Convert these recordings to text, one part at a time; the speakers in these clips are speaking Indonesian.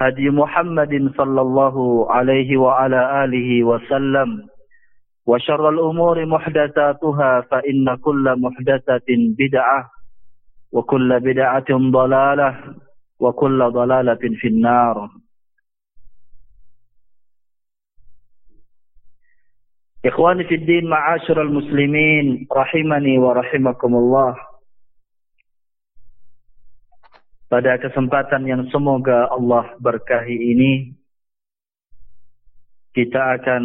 هدي محمد صلى الله عليه وعلى آله وسلم. وشر الأمور محدثاتها فإن كل محدثة بدعة وكل بدعة ضلالة وكل ضلالة في النار. إخواني في الدين معاشر المسلمين رحمني ورحمكم الله. Pada kesempatan yang semoga Allah berkahi ini, kita akan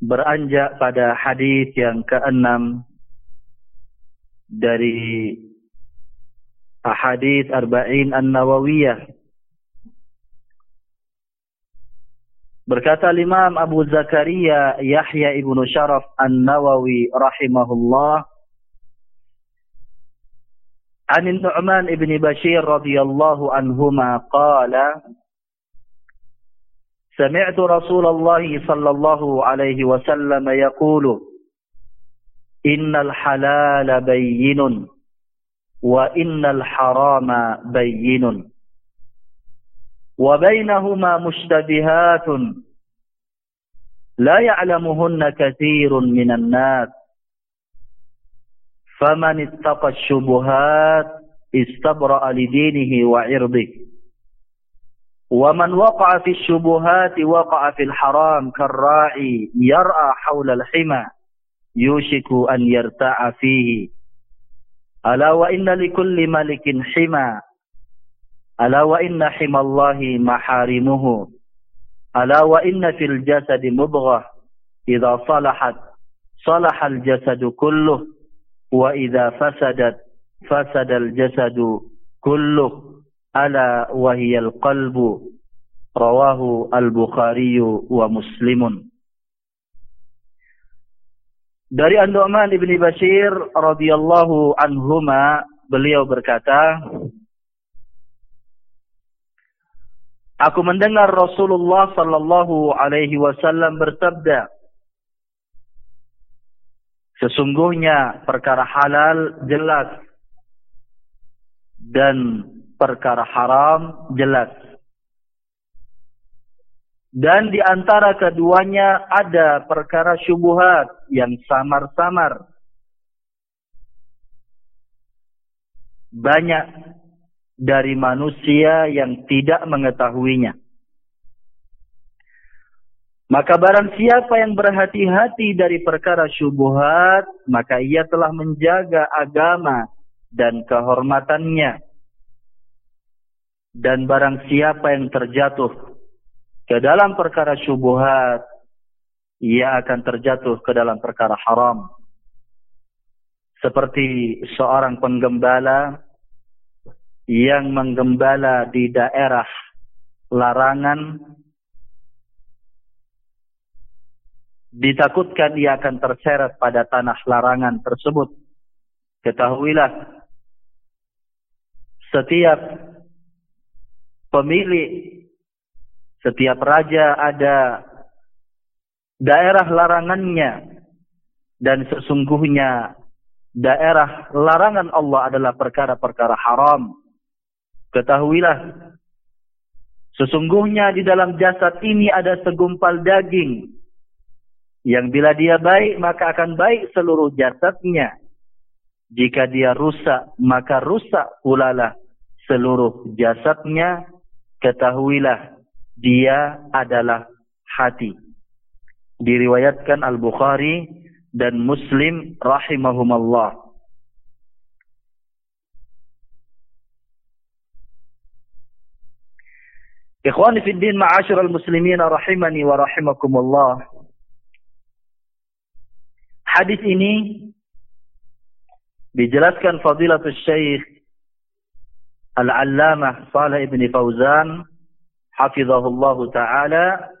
beranjak pada hadis yang keenam dari ahadith arba'in an-nawawiyah. Berkata Imam Abu Zakaria Yahya ibnu Sharaf an-Nawawi rahimahullah عن النعمان بن بشير رضي الله عنهما قال سمعت رسول الله صلى الله عليه وسلم يقول إن الحلال بين وإن الحرام بين وبينهما مشتبهات لا يعلمهن كثير من الناس. فمن اتقى الشبهات استبرأ لدينه وعرضه. ومن وقع في الشبهات وقع في الحرام كالراعي يرأى حول الحمى يوشك أن يرتاع فيه. ألا وإن لكل ملك حمى. ألا وإن حمى الله محارمه. ألا وإن في الجسد مضغة. إذا صلحت صلح الجسد كله. وإذا فسدت فسد الجسد كله ألا وهي القلب رواه البخاري ومسلم Dari An-Nu'man ibni Bashir radhiyallahu anhuma beliau berkata Aku mendengar Rasulullah sallallahu alaihi wasallam bersabda Sesungguhnya perkara halal jelas dan perkara haram jelas. Dan di antara keduanya ada perkara syubuhat yang samar-samar. Banyak dari manusia yang tidak mengetahuinya. Maka barang siapa yang berhati-hati dari perkara syubuhat, maka ia telah menjaga agama dan kehormatannya. Dan barang siapa yang terjatuh ke dalam perkara syubuhat, ia akan terjatuh ke dalam perkara haram. Seperti seorang penggembala yang menggembala di daerah larangan ditakutkan ia akan terseret pada tanah larangan tersebut. Ketahuilah, setiap pemilik, setiap raja ada daerah larangannya dan sesungguhnya daerah larangan Allah adalah perkara-perkara haram. Ketahuilah, sesungguhnya di dalam jasad ini ada segumpal daging yang bila dia baik, maka akan baik seluruh jasadnya. Jika dia rusak, maka rusak pula lah seluruh jasadnya. Ketahuilah, dia adalah hati. Diriwayatkan Al-Bukhari dan Muslim rahimahumallah. Ikhwani fi din ma'asyiral muslimin rahimani wa rahimakumullah. Hadis ini dijelaskan Fadilatul Syekh Al-Allamah Saleh Ibn Fauzan hafizahullah taala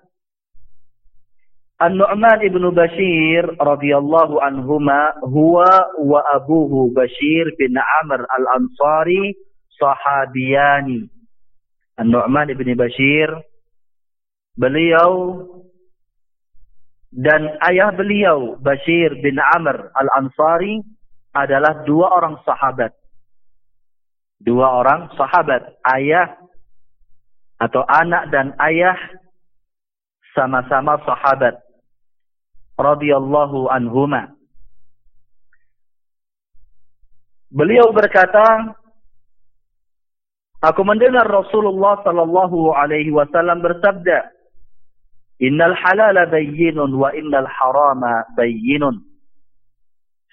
An-Nu'man ibn Bashir radhiyallahu anhuma huwa wa abuhu Bashir bin Amr al-Ansari sahabiyani. An-Nu'man ibn Bashir beliau dan ayah beliau Bashir bin Amr Al-Ansari adalah dua orang sahabat. Dua orang sahabat, ayah atau anak dan ayah sama-sama sahabat radhiyallahu anhuma. Beliau berkata, Aku mendengar Rasulullah sallallahu alaihi wasallam bersabda, Innal halala bayyinun wa innal harama bayyinun.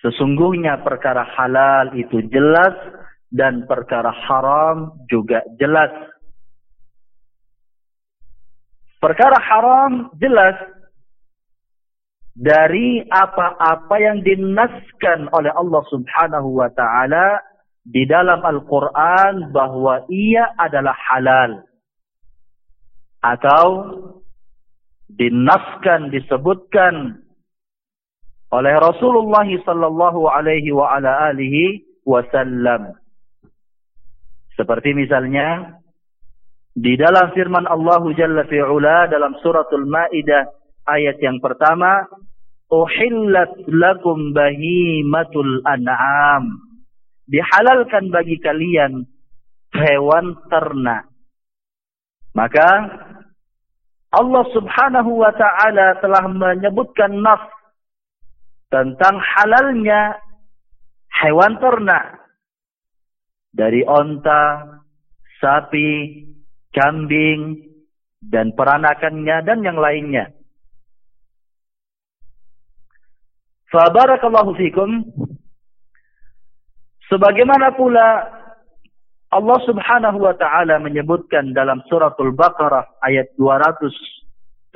Sesungguhnya perkara halal itu jelas dan perkara haram juga jelas. Perkara haram jelas dari apa-apa yang dinaskan oleh Allah Subhanahu wa taala di dalam Al-Qur'an bahwa ia adalah halal. Atau dinaskan disebutkan oleh Rasulullah sallallahu alaihi wa ala alihi wasallam. Seperti misalnya di dalam firman Allah Jalla fi'ula dalam suratul Maidah ayat yang pertama, "Uhillat lakum bahimatul an'am." Dihalalkan bagi kalian hewan ternak. Maka Allah subhanahu wa ta'ala telah menyebutkan nas tentang halalnya hewan ternak. Dari onta, sapi, kambing, dan peranakannya dan yang lainnya. Fabarakallahu fikum. Sebagaimana pula Allah Subhanahu wa taala menyebutkan dalam suratul Baqarah ayat 275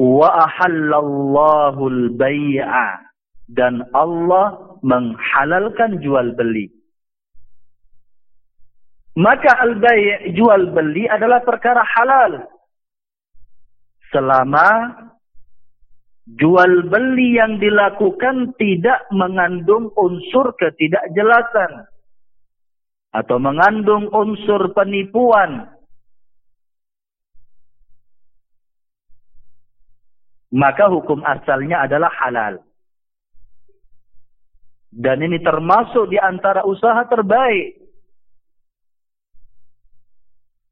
wa ahallallahu al-bai'a dan Allah menghalalkan jual beli. Maka al-bai' jual beli adalah perkara halal. Selama jual beli yang dilakukan tidak mengandung unsur ketidakjelasan atau mengandung unsur penipuan. Maka hukum asalnya adalah halal. Dan ini termasuk di antara usaha terbaik.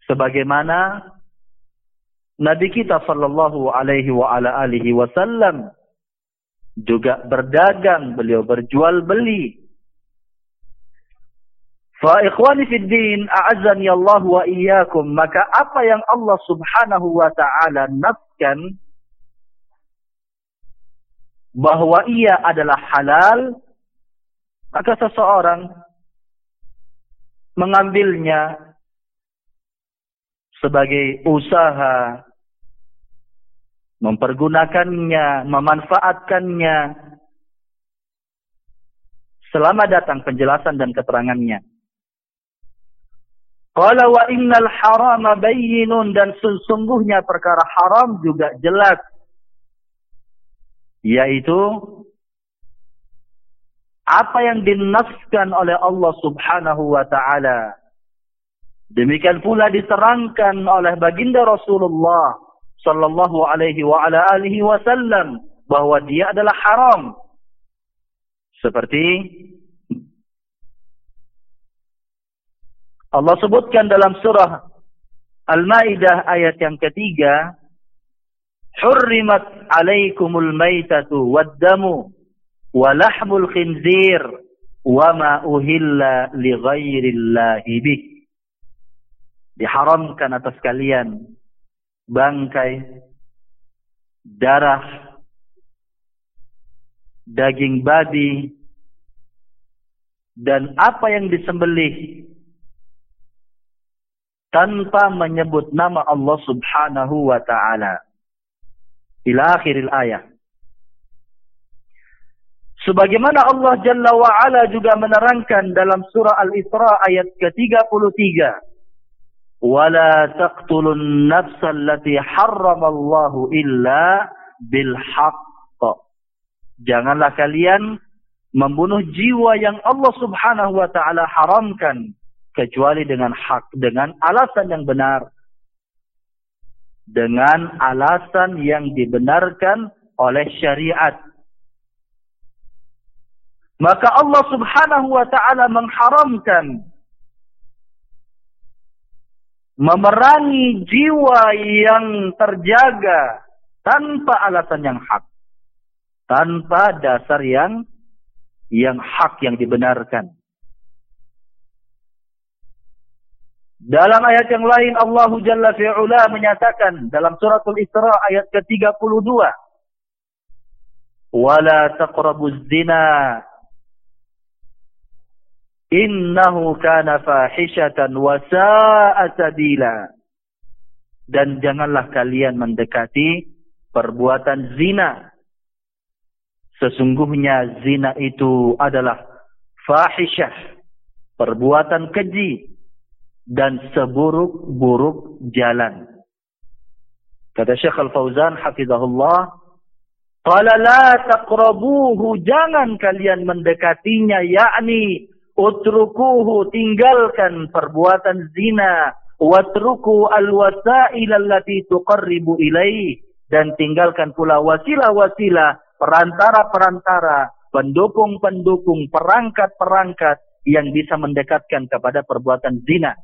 Sebagaimana Nabi kita sallallahu alaihi wa ala alihi wasallam juga berdagang, beliau berjual beli Fa ikhwani fid din, a'azzani Allah wa iyyakum, maka apa yang Allah Subhanahu wa taala nafkan bahwa ia adalah halal, maka seseorang mengambilnya sebagai usaha mempergunakannya, memanfaatkannya selama datang penjelasan dan keterangannya. Qala wa innal harama bayyinun. Dan sesungguhnya perkara haram juga jelas. Yaitu apa yang dinaskan oleh Allah Subhanahu wa taala. Demikian pula diterangkan oleh baginda Rasulullah sallallahu alaihi wa ala alihi wasallam bahwa dia adalah haram. Seperti Allah sebutkan dalam surah Al-Maidah ayat yang ketiga, "Hurrimat 'alaikumul maitatu wad-damu wa lahmul khinzir wa ma uhilla li ghairillahi bih." Diharamkan atas kalian bangkai, darah, daging babi, dan apa yang disembelih tanpa menyebut nama Allah Subhanahu wa taala. Ila akhiril ayat. Sebagaimana Allah Jalla wa Ala juga menerangkan dalam surah Al-Isra ayat ke-33. Wala taqtulun nafsa allati harramallahu illa bil. Janganlah kalian membunuh jiwa yang Allah Subhanahu wa taala haramkan kecuali dengan hak, dengan alasan yang benar. Dengan alasan yang dibenarkan oleh syariat. Maka Allah subhanahu wa ta'ala mengharamkan memerangi jiwa yang terjaga tanpa alasan yang hak. Tanpa dasar yang yang hak yang dibenarkan. Dalam ayat yang lain Allah Jalla fi'ula menyatakan dalam suratul Isra ayat ke-32. Wala taqrabuz zina innahu kana fahishatan wa sa'a. Dan janganlah kalian mendekati perbuatan zina. Sesungguhnya zina itu adalah fahishah, perbuatan keji dan seburuk-buruk jalan. Kata Syekh Al-Fauzan hafizahullah, "Qala la taqrabuhu, jangan kalian mendekatinya, yakni utrukuhu, tinggalkan perbuatan zina, watruku al-wasa'il allati tuqarribu ilaih dan tinggalkan pula wasilah-wasilah, perantara-perantara, pendukung-pendukung, perangkat-perangkat yang bisa mendekatkan kepada perbuatan zina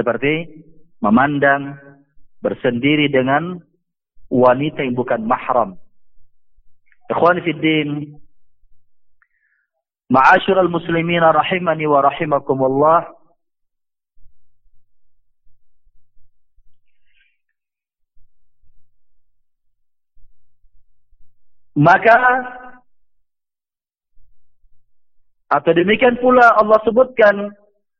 seperti memandang bersendiri dengan wanita yang bukan mahram. Ikhwan fi din, ma'asyiral muslimin rahimani wa rahimakumullah. Maka atau demikian pula Allah sebutkan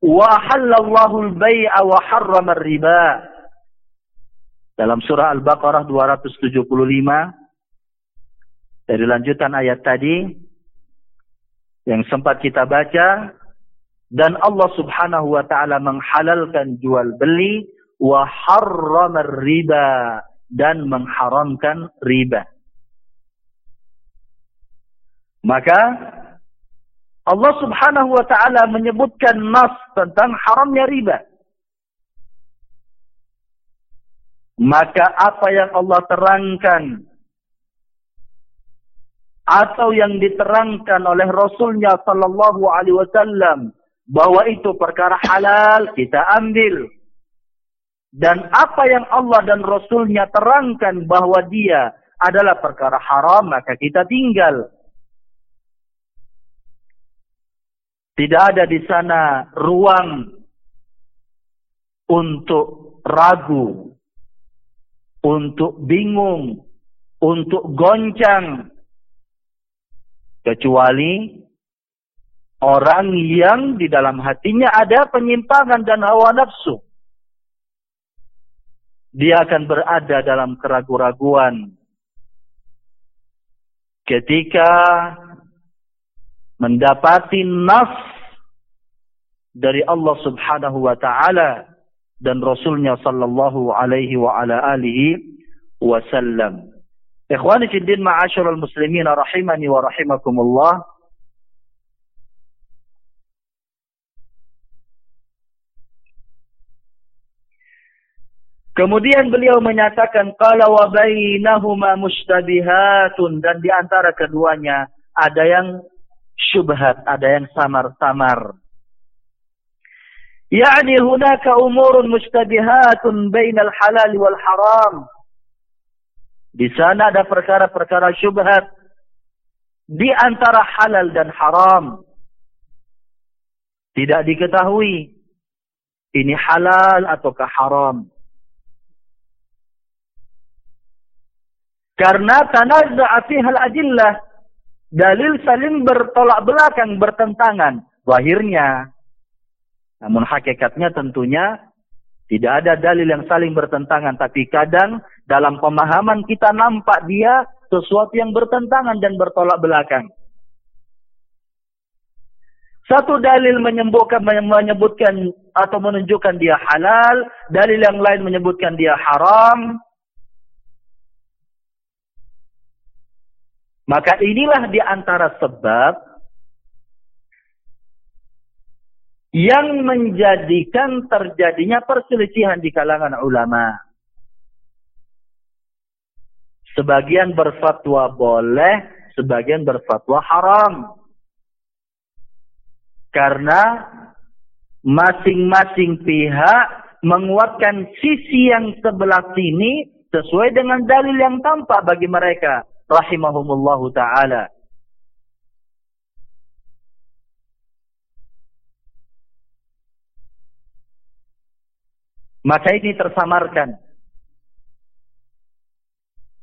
wa halallahu al-bai'a wa harrama riba dalam surah Al-Baqarah 275 dari lanjutan ayat tadi yang sempat kita baca dan Allah Subhanahu wa taala menghalalkan jual beli wa harrama riba dan mengharamkan riba. Maka Allah subhanahu wa ta'ala menyebutkan nas tentang haramnya riba. Maka apa yang Allah terangkan atau yang diterangkan oleh Rasulnya sallallahu alaihi wasallam bahwa itu perkara halal kita ambil dan apa yang Allah dan Rasulnya terangkan bahwa dia adalah perkara haram maka kita tinggal Tidak ada di sana ruang untuk ragu, untuk bingung, untuk goncang. Kecuali orang yang di dalam hatinya ada penyimpangan dan hawa nafsu. dia akan berada dalam keraguan-raguan. Ketika mendapati nas dari Allah subhanahu wa ta'ala dan Rasulnya sallallahu alaihi wa ala alihi wasallam. Ikhwani fiddin ma'asyarul muslimin rahimani wa rahimakumullah. Kemudian beliau menyatakan qala wa bainahuma mustabihatun dan di antara keduanya ada yang syubhat, ada yang samar-samar. Yani hunaka umurun mustabihatun bainal halal wal haram. Di sana ada perkara-perkara syubhat di antara halal dan haram. Tidak diketahui ini halal ataukah haram. Karena tanazza'a fiha al-adillah. Dalil saling bertolak belakang, bertentangan. Zahirnya. Namun hakikatnya tentunya tidak ada dalil yang saling bertentangan. Tapi kadang dalam pemahaman kita nampak dia sesuatu yang bertentangan dan bertolak belakang. Satu dalil menyebutkan, menyebutkan atau menunjukkan dia halal. Dalil yang lain menyebutkan dia haram. Maka inilah di antara sebab yang menjadikan terjadinya perselisihan di kalangan ulama. Sebagian berfatwa boleh, sebagian berfatwa haram. Karena masing-masing pihak menguatkan sisi yang sebelah sini sesuai dengan dalil yang tampak bagi mereka rahimahumullahu taala. Maka ini tersamarkan.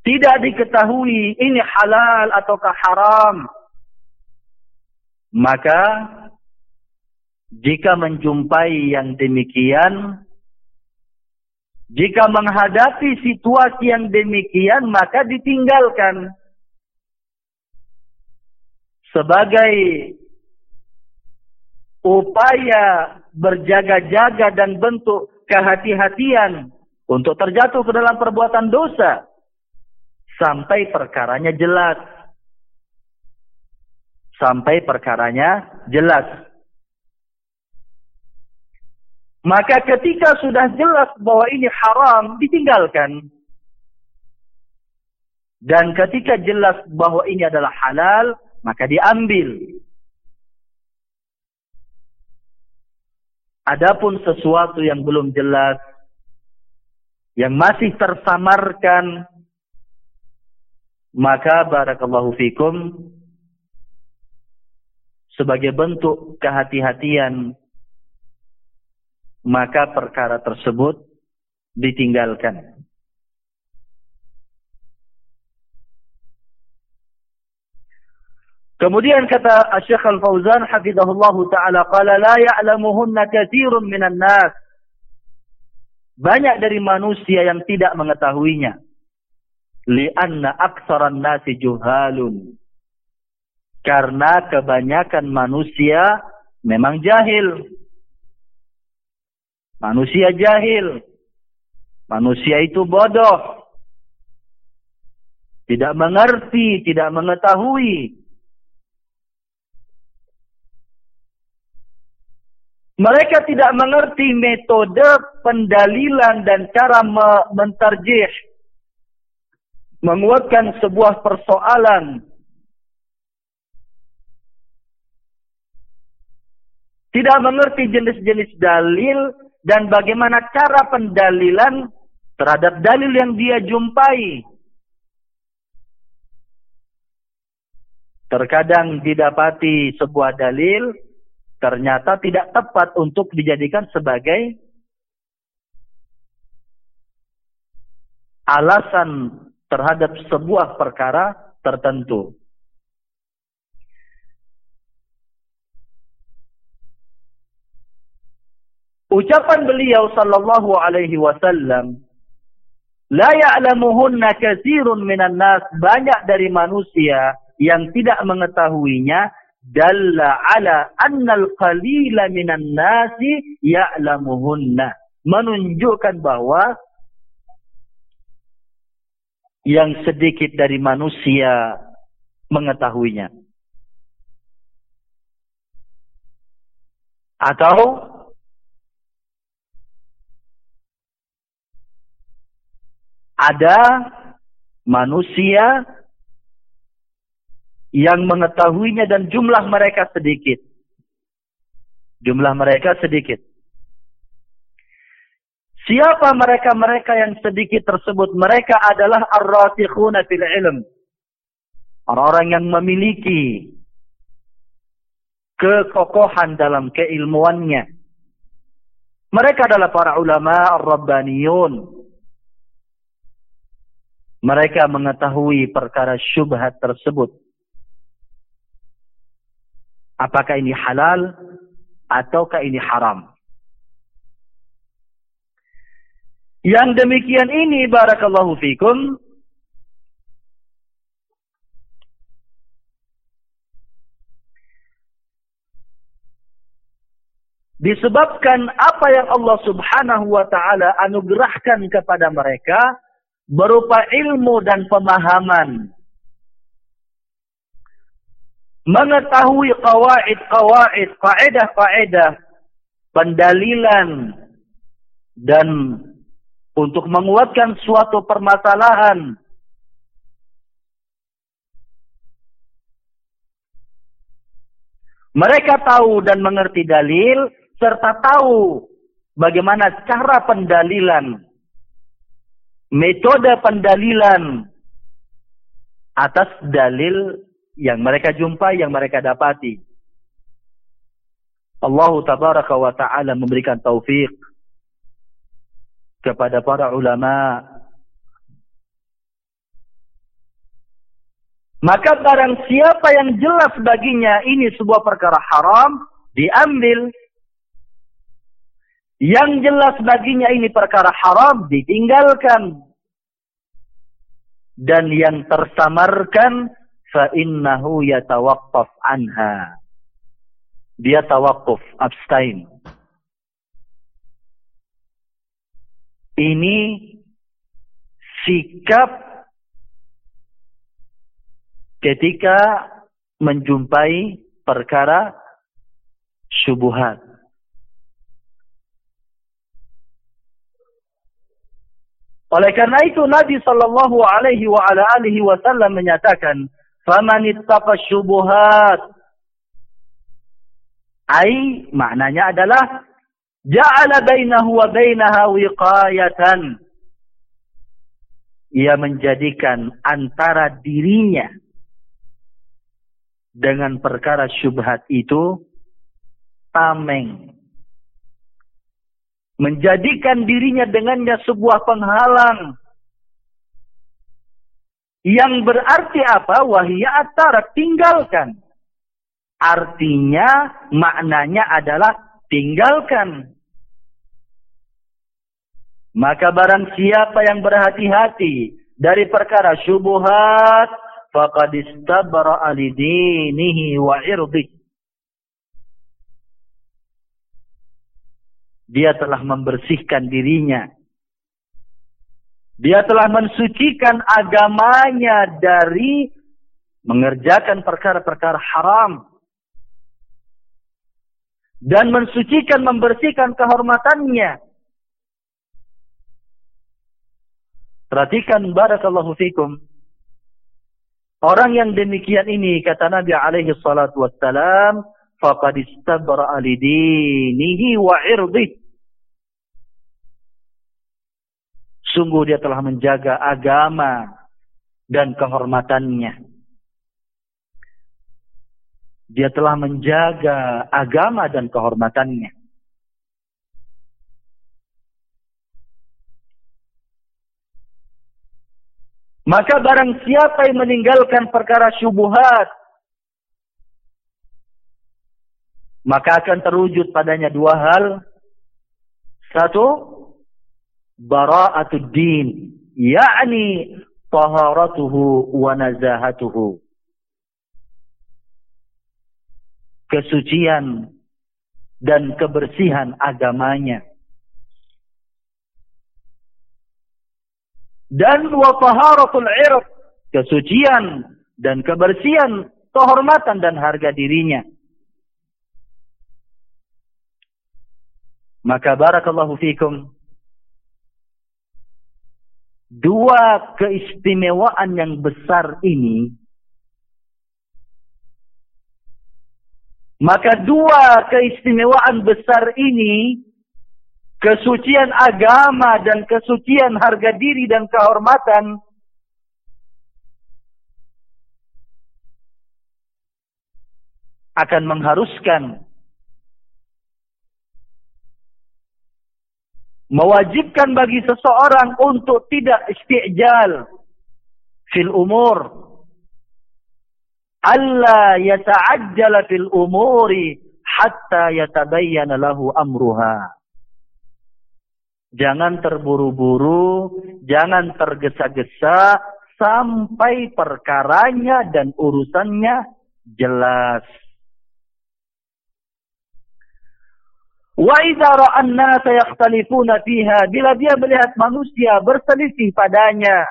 Tidak diketahui ini halal ataukah haram. Maka jika menjumpai yang demikian jika menghadapi situasi yang demikian, maka ditinggalkan. Sebagai upaya berjaga-jaga dan bentuk kehati-hatian untuk terjatuh ke dalam perbuatan dosa. Sampai perkaranya jelas. Sampai perkaranya jelas. Maka ketika sudah jelas bahwa ini haram, ditinggalkan. Dan ketika jelas bahwa ini adalah halal, maka diambil. Adapun sesuatu yang belum jelas, yang masih tersamarkan, maka barakallahu fikum, sebagai bentuk kehati-hatian maka perkara tersebut ditinggalkan. Kemudian kata Syekh Al-Fauzan hafizahullahu taala qala la ya'lamuhunna katsirun minan nas. Banyak dari manusia yang tidak mengetahuinya. Lianna aktsaran nasi juhalun. Karena kebanyakan manusia memang jahil. Manusia jahil. Manusia itu bodoh. Tidak mengerti, tidak mengetahui. Mereka tidak mengerti metode pendalilan dan cara mentarjih. Menguatkan sebuah persoalan. Tidak mengerti jenis-jenis dalil dan bagaimana cara pendalilan terhadap dalil yang dia jumpai. Terkadang didapati sebuah dalil ternyata tidak tepat untuk dijadikan sebagai alasan terhadap sebuah perkara tertentu. Ucapan beliau sallallahu alaihi wasallam La ya'lamuhunna katsirun minan nas, banyak dari manusia yang tidak mengetahuinya dalla ala annal qalila minan nasi ya'lamuhunna. Menunjukkan bahwa yang sedikit dari manusia mengetahuinya. Atau ada manusia yang mengetahuinya dan jumlah mereka sedikit. Jumlah mereka sedikit. Siapa mereka-mereka yang sedikit tersebut? Mereka adalah ar-rasikhuna fil ilm. Orang-orang yang memiliki kekokohan dalam keilmuannya. Mereka adalah para ulama ar-rabbaniyun. Mereka mengetahui perkara syubhat tersebut. Apakah ini halal ataukah ini haram? Yang demikian ini barakallahu fikum disebabkan apa yang Allah Subhanahu wa taala anugerahkan kepada mereka berupa ilmu dan pemahaman mengetahui kawaid-kawaid, kaidah-kaidah, pendalilan dan untuk menguatkan suatu permasalahan. Mereka tahu dan mengerti dalil serta tahu bagaimana cara pendalilan, metode pendalilan atas dalil yang mereka jumpai, yang mereka dapati. Allah tabaraka wa ta'ala memberikan taufik kepada para ulama. Maka barang siapa yang jelas baginya ini sebuah perkara haram, diambil. Yang jelas baginya ini perkara haram ditinggalkan. Dan yang tersamarkan fa innahu yatawaqqaf anha. Dia tawakuf, abstain. Ini sikap ketika menjumpai perkara subuhat Oleh karena itu Nabi sallallahu alaihi wa ala alihi wasallam menyatakan, "Faman syubuhat" Ai maknanya adalah Ja'ala bainahu wa bainaha wiqayatan. Ia menjadikan antara dirinya dengan perkara syubhat itu tameng. Menjadikan dirinya dengannya sebuah penghalang. Yang berarti apa? Wahia atara, tinggalkan. Artinya, maknanya adalah tinggalkan. Maka barang siapa yang berhati-hati dari perkara syubuhat, faqad istabara alidinihi wa irdi. Dia telah membersihkan dirinya. Dia telah mensucikan agamanya dari mengerjakan perkara-perkara haram. Dan mensucikan, membersihkan kehormatannya Perhatikan barakallahu fikum. Orang yang demikian ini kata Nabi alaihi salatu wassalam, faqad istabra lidinihi wa irdih. Sungguh dia telah menjaga agama dan kehormatannya. Dia telah menjaga agama dan kehormatannya. Maka barang siapa yang meninggalkan perkara syubuhat, maka akan terwujud padanya dua hal. Satu, bara'atud din, yakni taharatuhu wa nazahatuhu. Kesucian dan kebersihan agamanya. Dan wa taharatul irq, kesucian dan kebersihan, kehormatan dan harga dirinya. Maka barakallahu fikum. Dua keistimewaan yang besar ini. Maka dua keistimewaan besar ini kesucian agama dan kesucian harga diri dan kehormatan akan mengharuskan mewajibkan bagi seseorang untuk tidak istijal fil umur. Alla yata'ajjala fil umuri hatta yatabayyana lahu amruha. Jangan terburu-buru jangan tergesa-gesa sampai perkaranya dan urusannya jelas Wa idza ra'an nasa fiha bila dia melihat manusia berselisih padanya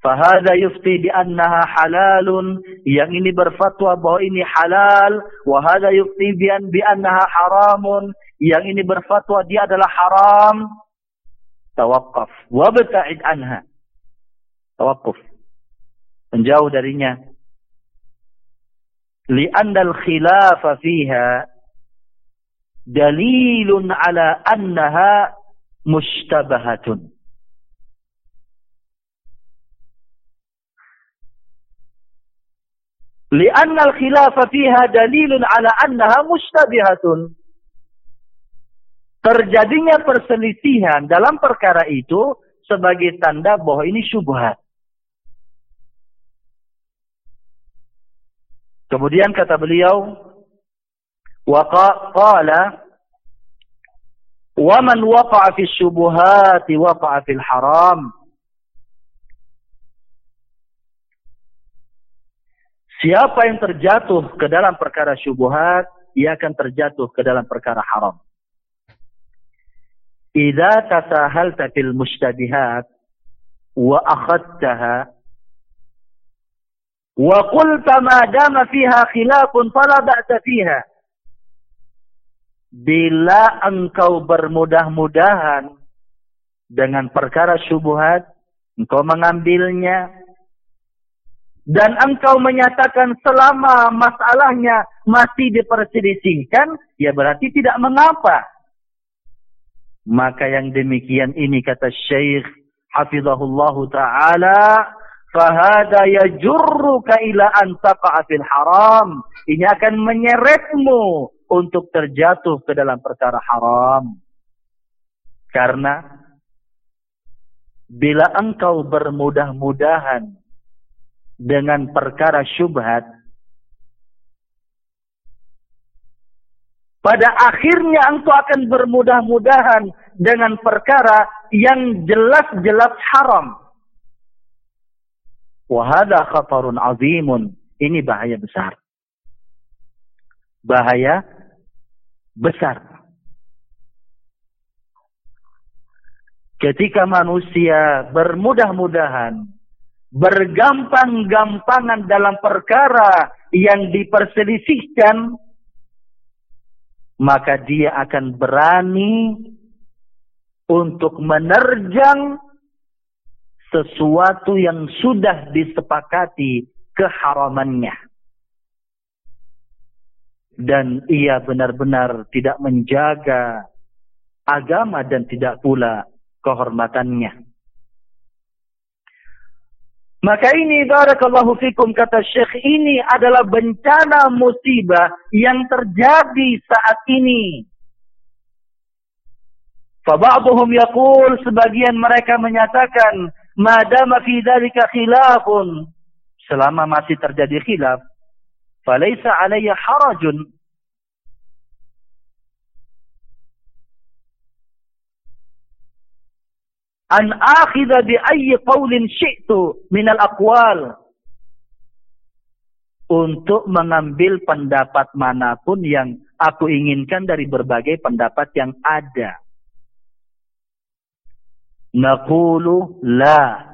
fahada yufti bi annaha halalun yang ini berfatwa bahwa ini halal wa hada yufti bi an bi annaha haramun yang ini berfatwa dia adalah haram. Tawaqqaf. Wabta'id anha. Tawaqquf. Menjauh darinya. Li'anna al-khilafa fiha dalilun ala annaha mushtabahatun. لأن الخلاف فيها دليل على أنها مشتبهة. Terjadinya perselisihan dalam perkara itu sebagai tanda bahwa ini syubhat. Kemudian kata beliau, وقال ومن وقع في الشبهات وقع في الحرام Siapa yang terjatuh ke dalam perkara syubhat, ia akan terjatuh ke dalam perkara haram. Idza tasahalta fil mushtabihat wa akhadtaha wa qulta ma dama fiha khilafun fala ba'sa fiha bila engkau bermudah-mudahan dengan perkara syubhat, engkau mengambilnya, dan engkau menyatakan selama masalahnya masih diperselisihkan, ya berarti tidak mengapa. Maka yang demikian ini kata Syekh Hafizahullahu Ta'ala, fahada yajurruka ila an taqa'a haram. Ini akan menyeretmu untuk terjatuh ke dalam perkara haram. Karena bila engkau bermudah-mudahan dengan perkara syubhat, pada akhirnya engkau akan bermudah-mudahan dengan perkara yang jelas-jelas haram. Wahada khatarun azimun. Ini bahaya besar. Bahaya besar. Ketika manusia bermudah-mudahan, bergampang-gampangan dalam perkara yang diperselisihkan, maka dia akan berani untuk menerjang sesuatu yang sudah disepakati keharamannya dan ia benar-benar tidak menjaga agama dan tidak pula kehormatannya. Maka ini barakallahu fikum kata Syekh ini adalah bencana musibah yang terjadi saat ini. Faba'duhum yaqul sebagian mereka menyatakan madama fi dzalika khilafun selama masih terjadi khilaf Falaisa alayya harajun. an akhidha bi ayyi qawlin syi'tu min al-aqwal untuk mengambil pendapat mana pun yang aku inginkan dari berbagai pendapat yang ada. Naqulu la.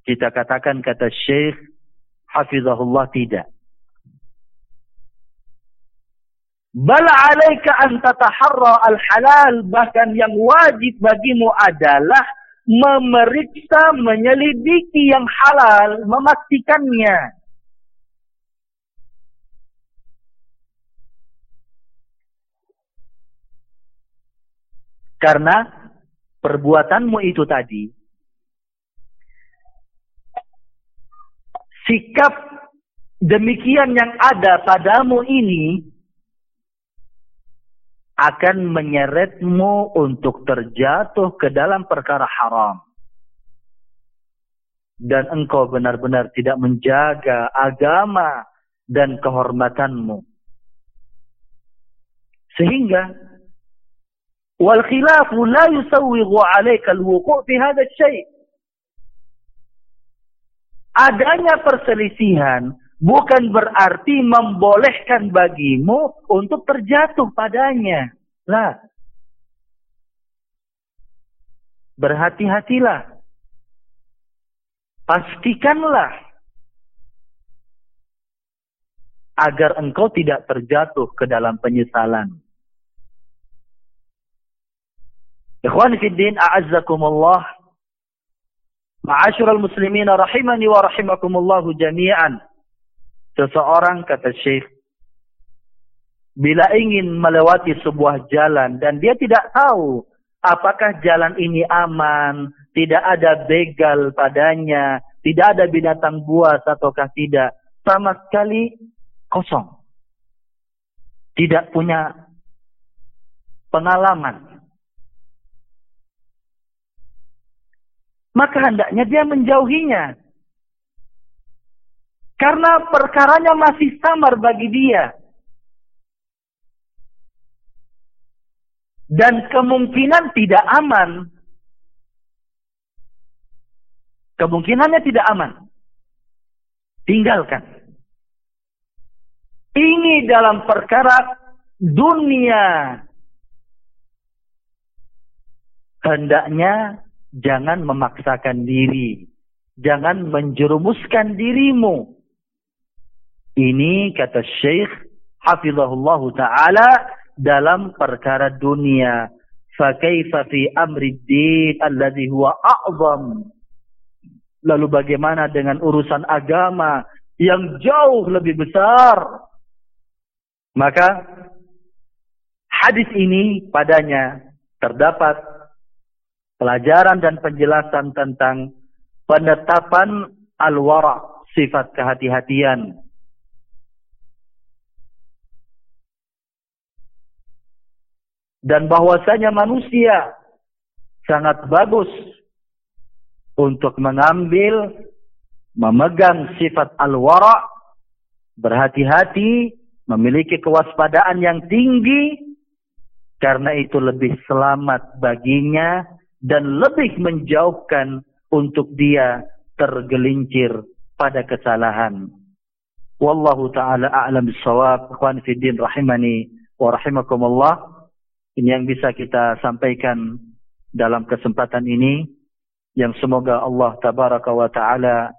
Kita katakan kata Syekh Hafizahullah tidak. Bal alaika an tataharra al-halal bahkan yang wajib bagimu adalah memeriksa, menyelidiki yang halal, memastikannya. Karena perbuatanmu itu tadi, sikap demikian yang ada padamu ini akan menyeretmu untuk terjatuh ke dalam perkara haram. Dan engkau benar-benar tidak menjaga agama dan kehormatanmu. Sehingga wal khilafu la yusawwighu 'alayka al-wuqu' fi hadha Adanya perselisihan bukan berarti membolehkan bagimu untuk terjatuh padanya. Lah. Berhati-hatilah. Pastikanlah agar engkau tidak terjatuh ke dalam penyesalan. Ikhwan fiddin a'azzakumullah. Ma'asyiral muslimin rahimani wa rahimakumullahu jami'an. Seseorang kata Syekh bila ingin melewati sebuah jalan dan dia tidak tahu apakah jalan ini aman, tidak ada begal padanya, tidak ada binatang buas ataukah tidak, sama sekali kosong. Tidak punya pengalaman. Maka hendaknya dia menjauhinya. Karena perkaranya masih samar bagi dia. Dan kemungkinan tidak aman. Kemungkinannya tidak aman. Tinggalkan. Ini dalam perkara dunia. Hendaknya jangan memaksakan diri. Jangan menjerumuskan dirimu ini kata Syekh Hafizahullah Ta'ala dalam perkara dunia. Fakaifa fi amri din alladhi huwa a'zam. Lalu bagaimana dengan urusan agama yang jauh lebih besar? Maka hadis ini padanya terdapat pelajaran dan penjelasan tentang penetapan al-wara, sifat kehati-hatian dan bahwasanya manusia sangat bagus untuk mengambil memegang sifat al-wara berhati-hati memiliki kewaspadaan yang tinggi karena itu lebih selamat baginya dan lebih menjauhkan untuk dia tergelincir pada kesalahan. Wallahu taala a'lam bissawab. Ikhwan fillah rahimani wa rahimakumullah Ini yang bisa kita sampaikan dalam kesempatan ini. Yang semoga Allah tabaraka wa ta'ala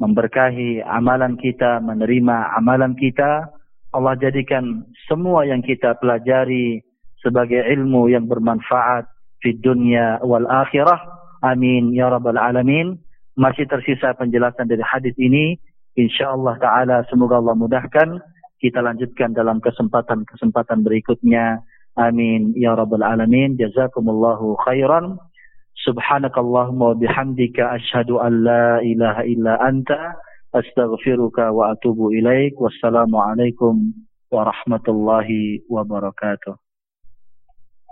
memberkahi amalan kita, menerima amalan kita. Allah jadikan semua yang kita pelajari sebagai ilmu yang bermanfaat di dunia wal akhirah. Amin ya rabbal alamin. Masih tersisa penjelasan dari hadis ini. InsyaAllah ta'ala semoga Allah mudahkan. Kita lanjutkan dalam kesempatan-kesempatan berikutnya. Amin ya rabbal alamin. Jazakumullahu khairan. Subhanakallahumma wa bihamdika asyhadu an la ilaha illa anta astaghfiruka wa atubu ilaik. Wassalamualaikum warahmatullahi wabarakatuh.